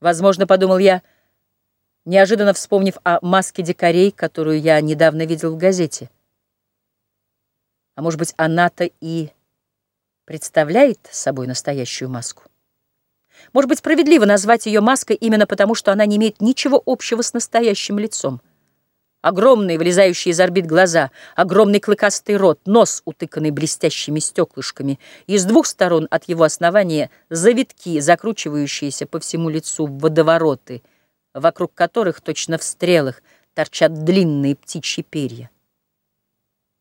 Возможно, подумал я, неожиданно вспомнив о маске дикарей, которую я недавно видел в газете. А может быть, она-то и представляет собой настоящую маску? Может быть, справедливо назвать ее маской именно потому, что она не имеет ничего общего с настоящим лицом. Огромные, вылезающие из орбит глаза, огромный клыкастый рот, нос, утыканный блестящими стеклышками, и с двух сторон от его основания завитки, закручивающиеся по всему лицу в водовороты, вокруг которых, точно в стрелах, торчат длинные птичьи перья.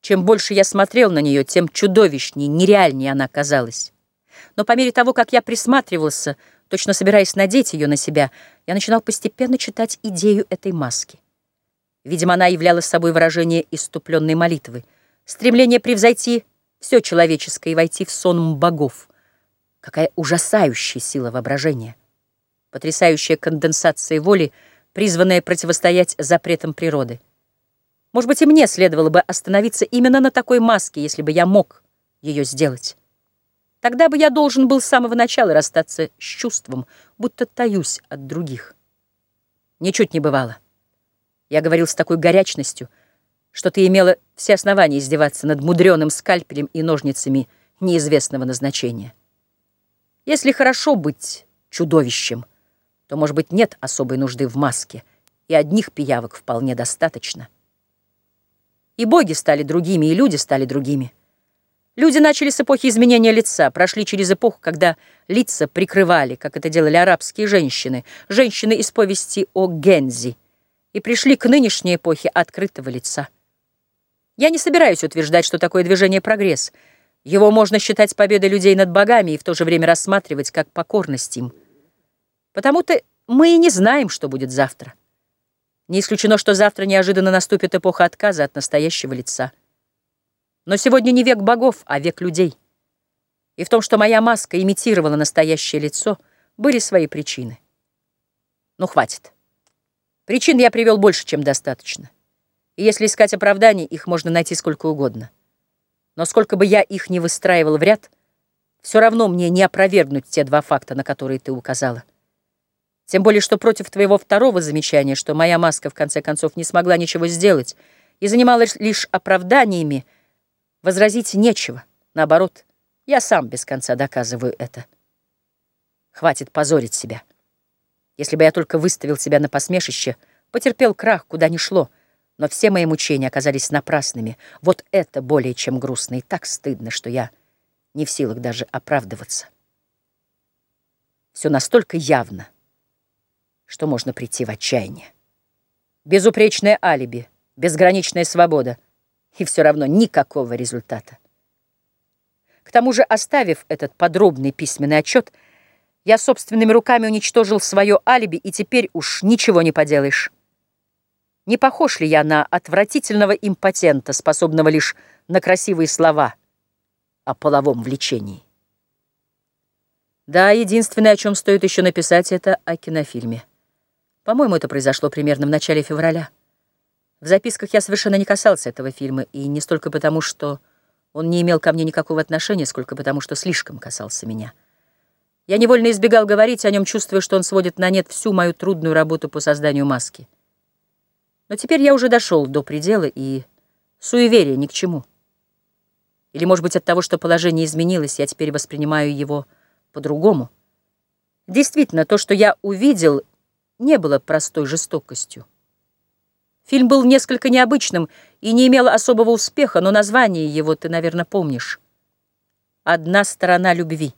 Чем больше я смотрел на нее, тем чудовищнее, нереальнее она казалась. Но по мере того, как я присматривался, точно собираясь надеть ее на себя, я начинал постепенно читать идею этой маски. Видимо, она являла собой выражение иступленной молитвы, стремление превзойти все человеческое и войти в сон богов. Какая ужасающая сила воображения! Потрясающая конденсация воли, призванная противостоять запретам природы. Может быть, и мне следовало бы остановиться именно на такой маске, если бы я мог ее сделать. Тогда бы я должен был с самого начала расстаться с чувством, будто таюсь от других. Ничуть не бывало. Я говорил с такой горячностью, что ты имела все основания издеваться над мудреным скальпелем и ножницами неизвестного назначения. Если хорошо быть чудовищем, то, может быть, нет особой нужды в маске, и одних пиявок вполне достаточно. И боги стали другими, и люди стали другими. Люди начали с эпохи изменения лица, прошли через эпоху, когда лица прикрывали, как это делали арабские женщины, женщины из повести о Гензи — и пришли к нынешней эпохе открытого лица. Я не собираюсь утверждать, что такое движение прогресс. Его можно считать победой людей над богами и в то же время рассматривать как покорность им. Потому-то мы и не знаем, что будет завтра. Не исключено, что завтра неожиданно наступит эпоха отказа от настоящего лица. Но сегодня не век богов, а век людей. И в том, что моя маска имитировала настоящее лицо, были свои причины. Ну, хватит. Причин я привел больше, чем достаточно. И если искать оправданий, их можно найти сколько угодно. Но сколько бы я их не выстраивал в ряд, все равно мне не опровергнуть те два факта, на которые ты указала. Тем более, что против твоего второго замечания, что моя маска в конце концов не смогла ничего сделать и занималась лишь оправданиями, возразить нечего. Наоборот, я сам без конца доказываю это. Хватит позорить себя. Если бы я только выставил себя на посмешище, потерпел крах, куда ни шло, но все мои мучения оказались напрасными. Вот это более чем грустно и так стыдно, что я не в силах даже оправдываться. Все настолько явно, что можно прийти в отчаяние. Безупречное алиби, безграничная свобода, и все равно никакого результата. К тому же, оставив этот подробный письменный отчет, я собственными руками уничтожил свое алиби, и теперь уж ничего не поделаешь. Не похож ли я на отвратительного импотента, способного лишь на красивые слова о половом влечении? Да, единственное, о чем стоит еще написать, это о кинофильме. По-моему, это произошло примерно в начале февраля. В записках я совершенно не касался этого фильма, и не столько потому, что он не имел ко мне никакого отношения, сколько потому, что слишком касался меня. Я невольно избегал говорить о нем, чувствуя, что он сводит на нет всю мою трудную работу по созданию маски. Но теперь я уже дошел до предела, и суеверие ни к чему. Или, может быть, от того, что положение изменилось, я теперь воспринимаю его по-другому. Действительно, то, что я увидел, не было простой жестокостью. Фильм был несколько необычным и не имел особого успеха, но название его ты, наверное, помнишь. «Одна сторона любви».